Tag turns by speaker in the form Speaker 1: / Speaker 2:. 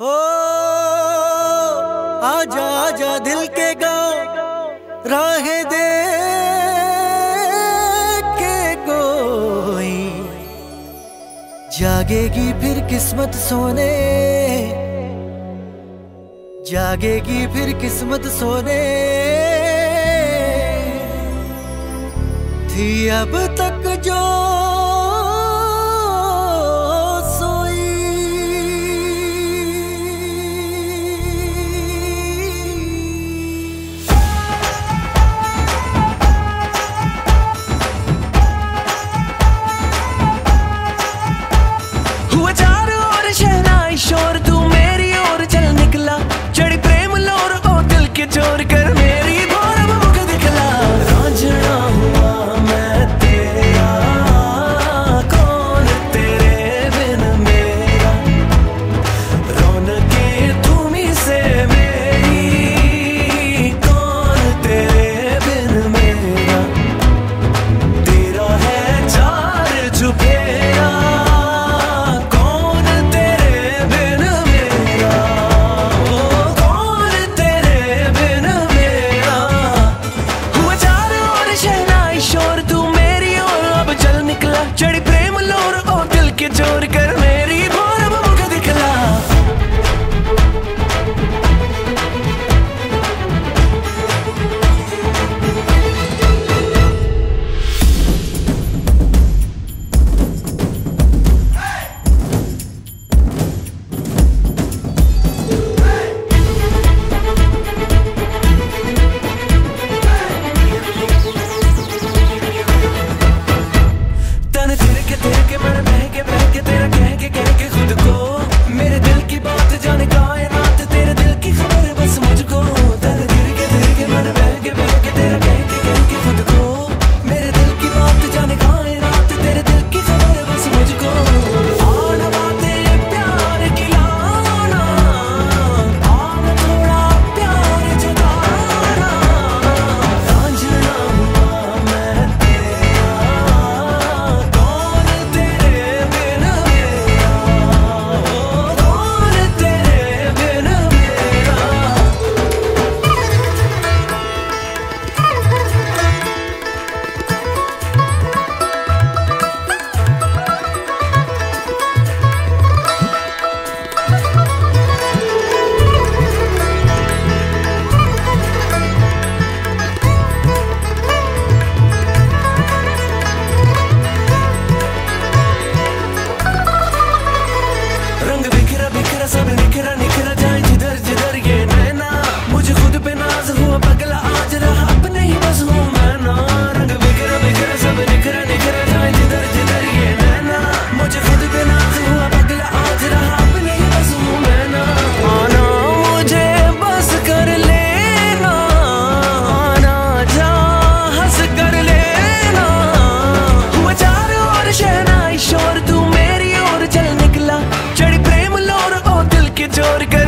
Speaker 1: हो, आजा आजा दिल के गाँव, राह दे के कोई। जागेगी फिर किस्मत सोने, जागेगी फिर किस्मत सोने। थी अब तक जो
Speaker 2: can totally go